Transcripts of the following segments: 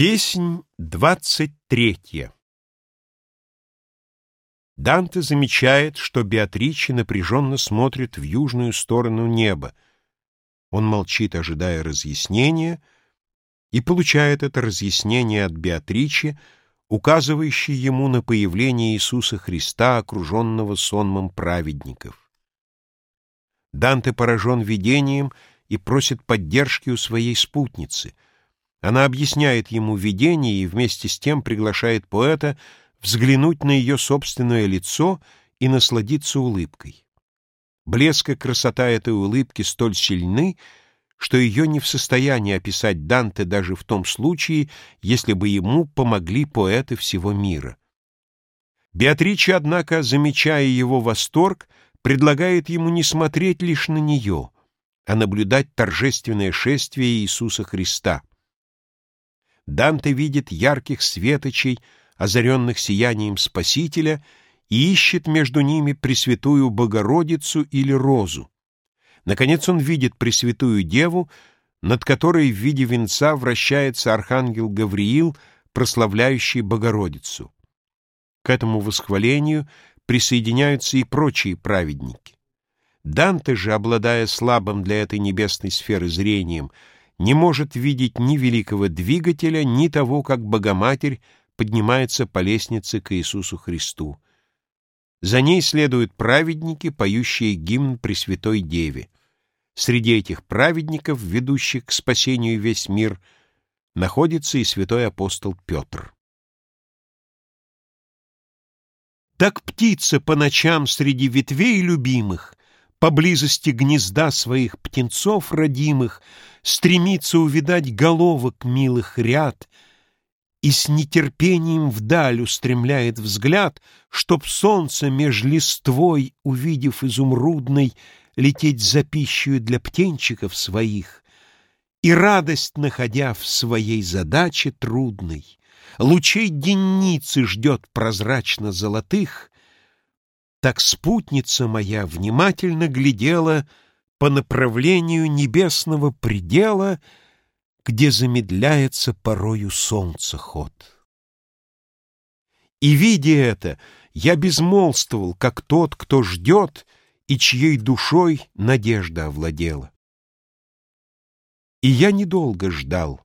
Песнь двадцать третья Данте замечает, что Беатриче напряженно смотрит в южную сторону неба. Он молчит, ожидая разъяснения, и получает это разъяснение от Беатриче, указывающей ему на появление Иисуса Христа, окруженного сонмом праведников. Данте поражен видением и просит поддержки у своей спутницы — она объясняет ему видение и вместе с тем приглашает поэта взглянуть на ее собственное лицо и насладиться улыбкой. Блеск и красота этой улыбки столь сильны, что ее не в состоянии описать Данте даже в том случае, если бы ему помогли поэты всего мира. Беатриче, однако, замечая его восторг, предлагает ему не смотреть лишь на нее, а наблюдать торжественное шествие Иисуса Христа. Данте видит ярких светочей, озаренных сиянием Спасителя, и ищет между ними Пресвятую Богородицу или Розу. Наконец он видит Пресвятую Деву, над которой в виде венца вращается архангел Гавриил, прославляющий Богородицу. К этому восхвалению присоединяются и прочие праведники. Данте же, обладая слабым для этой небесной сферы зрением, не может видеть ни великого двигателя, ни того, как Богоматерь поднимается по лестнице к Иисусу Христу. За ней следуют праведники, поющие гимн Пресвятой Деве. Среди этих праведников, ведущих к спасению весь мир, находится и святой апостол Петр. Так птица по ночам среди ветвей любимых поблизости гнезда своих птенцов родимых, стремится увидать головок милых ряд и с нетерпением вдаль устремляет взгляд, чтоб солнце меж листвой, увидев изумрудной, лететь за пищей для птенчиков своих, и радость находя в своей задаче трудной, лучей денницы ждет прозрачно золотых, так спутница моя внимательно глядела по направлению небесного предела, где замедляется порою солнце ход. И, видя это, я безмолвствовал, как тот, кто ждет и чьей душой надежда овладела. И я недолго ждал.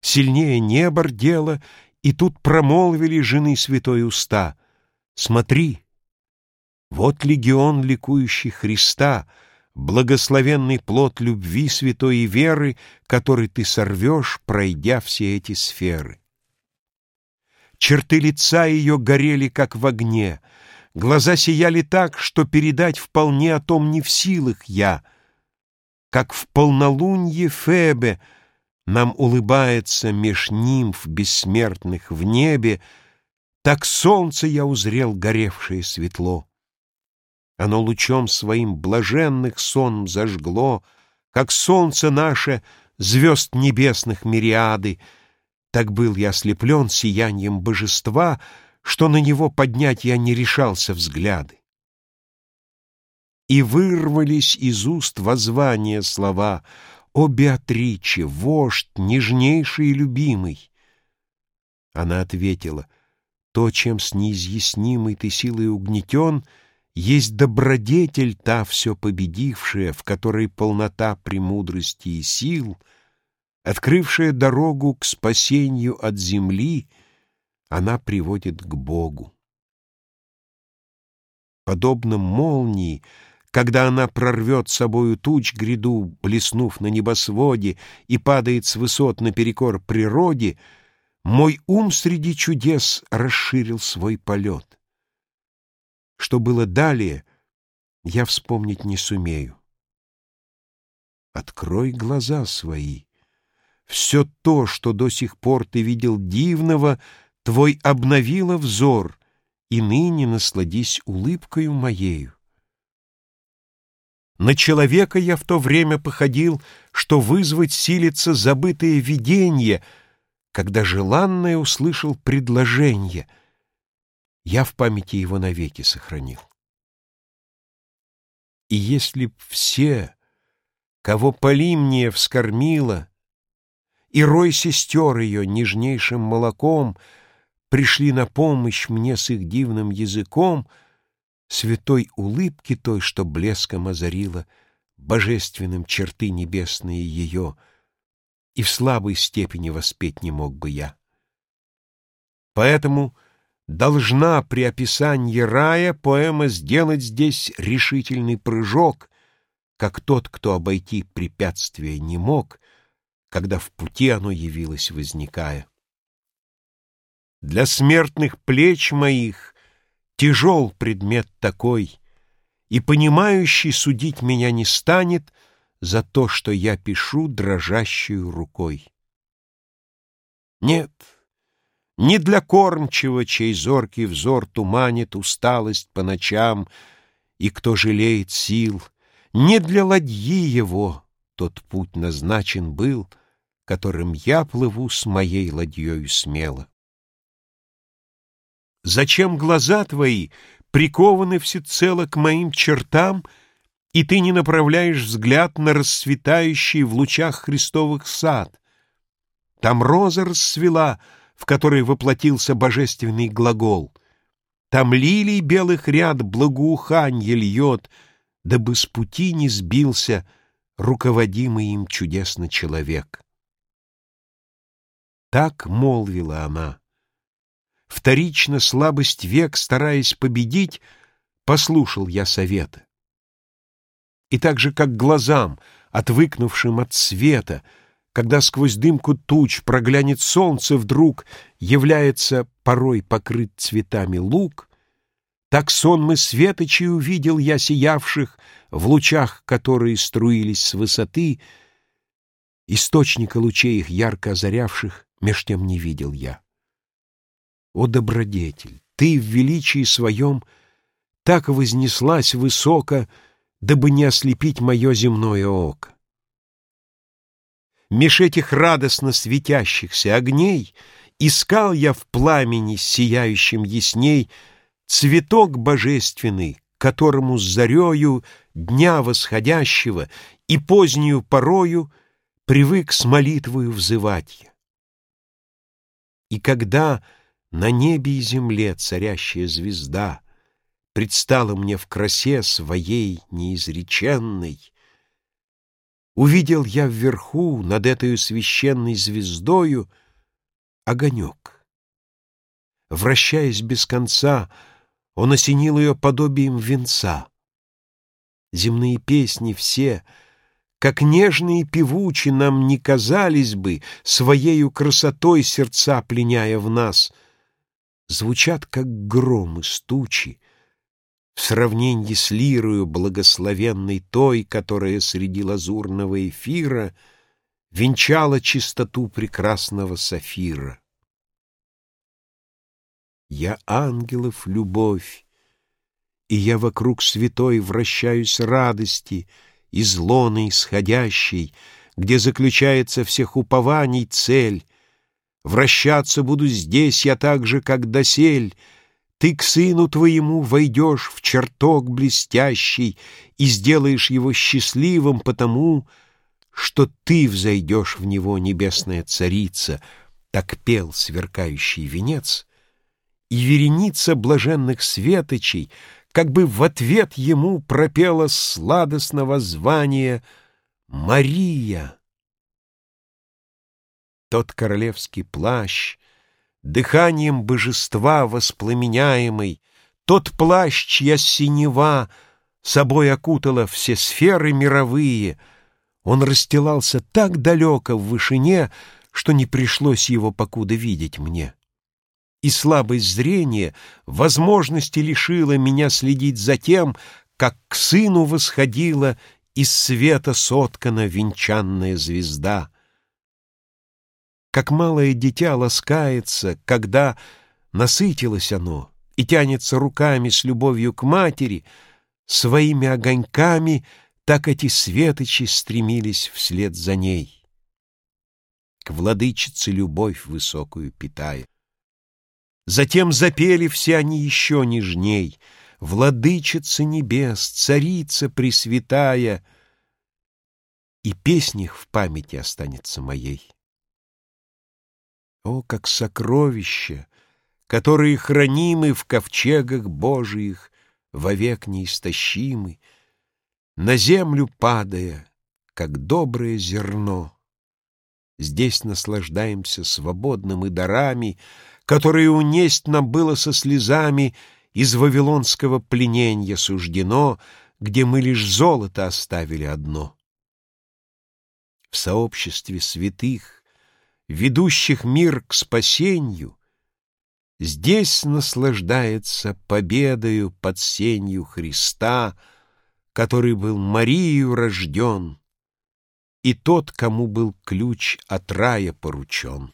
Сильнее небо рдело, и тут промолвили жены святой уста. Смотри, вот легион ликующий Христа, благословенный плод любви святой и веры, который ты сорвешь, пройдя все эти сферы. Черты лица ее горели, как в огне, глаза сияли так, что передать вполне о том не в силах я, как в полнолунье Фебе нам улыбается меж нимф бессмертных в небе, так солнце я узрел горевшее светло. Оно лучом своим блаженных сон зажгло, Как солнце наше звезд небесных мириады. Так был я ослеплен сиянием божества, Что на него поднять я не решался взгляды. И вырвались из уст воззвания слова «О, Беатриче, вождь, нежнейший и любимый!» Она ответила «То, чем с неизъяснимой ты силой угнетен — есть добродетель та все победившая, в которой полнота премудрости и сил, открывшая дорогу к спасению от земли, она приводит к Богу. Подобно молнии, когда она прорвет собою туч гряду, блеснув на небосводе, и падает с высот наперекор природе, мой ум среди чудес расширил свой полет. Что было далее, я вспомнить не сумею. Открой глаза свои. Все то, что до сих пор ты видел дивного, Твой обновило взор, и ныне насладись улыбкою моею. На человека я в то время походил, что вызвать силится забытое видение, когда желанное услышал предложение — я в памяти его навеки сохранил. И если б все, кого Полимния вскормила, и рой сестер ее нежнейшим молоком Пришли на помощь мне с их дивным языком Святой улыбки той, что блеском озарила Божественным черты небесные ее, И в слабой степени воспеть не мог бы я. Поэтому должна при описании рая поэма сделать здесь решительный прыжок, как тот, кто обойти препятствие не мог, когда в пути оно явилось возникая. Для смертных плеч моих тяжел предмет такой, и понимающий судить меня не станет за то, что я пишу дрожащую рукой. Нет, не для кормчего, чей зоркий взор туманит усталость по ночам, и кто жалеет сил, не для ладьи его тот путь назначен был, которым я плыву с моей ладьей смело. Зачем глаза твои прикованы всецело к моим чертам, и ты не направляешь взгляд на расцветающий в лучах Христовых сад? Там роза расцвела, в которой воплотился божественный глагол. Там лилий белых ряд благоуханье льет, дабы с пути не сбился руководимый им чудесно человек. Так молвила она. Вторично слабость век, стараясь победить, послушал я совета. И так же, как глазам, отвыкнувшим от света, когда сквозь дымку туч проглянет солнце вдруг, является порой покрыт цветами лук, так сонмы светочей увидел я сиявших в лучах, которые струились с высоты, источника лучей их ярко озарявших меж тем не видел я. О, добродетель, ты в величии своем так вознеслась высоко, дабы не ослепить мое земное око. Меж этих радостно светящихся огней Искал я в пламени сияющем ясней Цветок божественный, которому с зарею Дня восходящего и позднюю порою Привык с молитвою взывать я. И когда на небе и земле царящая звезда Предстала мне в красе своей неизреченной, Увидел я вверху, над этой священной звездою, Огонек. Вращаясь без конца, Он осенил ее подобием венца. Земные песни все — как нежные певучи нам не казались бы, Своею красотой сердца пленяя в нас, звучат, как громы стучи, в сравнении с лирою благословенной той, которая среди лазурного эфира венчала чистоту прекрасного сафира. Я ангелов любовь, и я вокруг святой вращаюсь радости, из лона исходящей, где заключается всех упований цель, Вращаться буду здесь я так же, как досель. Ты к сыну твоему войдешь в чертог блестящий И сделаешь его счастливым потому, Что ты взойдешь в него, небесная царица, Так пел сверкающий венец, И вереница блаженных светочей Как бы в ответ ему пропела сладостного звания «Мария». Тот королевский плащ, дыханием божества воспламеняемый, Тот плащ, чья синева собой окутала все сферы мировые, Он расстилался так далеко в вышине, Что не пришлось его покуда видеть мне. И слабость зрения возможности лишила Меня следить за тем, как к сыну восходила Из света соткана венчанная звезда — как малое дитя ласкается, когда насытилось оно и тянется руками с любовью к матери, своими огоньками так эти светочи стремились вслед за ней. К владычице любовь высокую питая. Затем запели все они еще нежней, Владычица небес, царица пресвятая, И песнь их в памяти останется моей. О, как сокровища, которые хранимы в ковчегах Божиих, вовек неистощимы, на землю падая, как доброе зерно. Здесь наслаждаемся свободным и дарами, которые унесть нам было со слезами из вавилонского плененья суждено, где мы лишь золото оставили одно. В сообществе святых, ведущих мир к спасению, Здесь наслаждается победою под сенью Христа, который был Марию рожден, и тот, кому был ключ от рая поручен.